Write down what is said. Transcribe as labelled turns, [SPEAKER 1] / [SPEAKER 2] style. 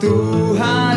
[SPEAKER 1] Tuhan.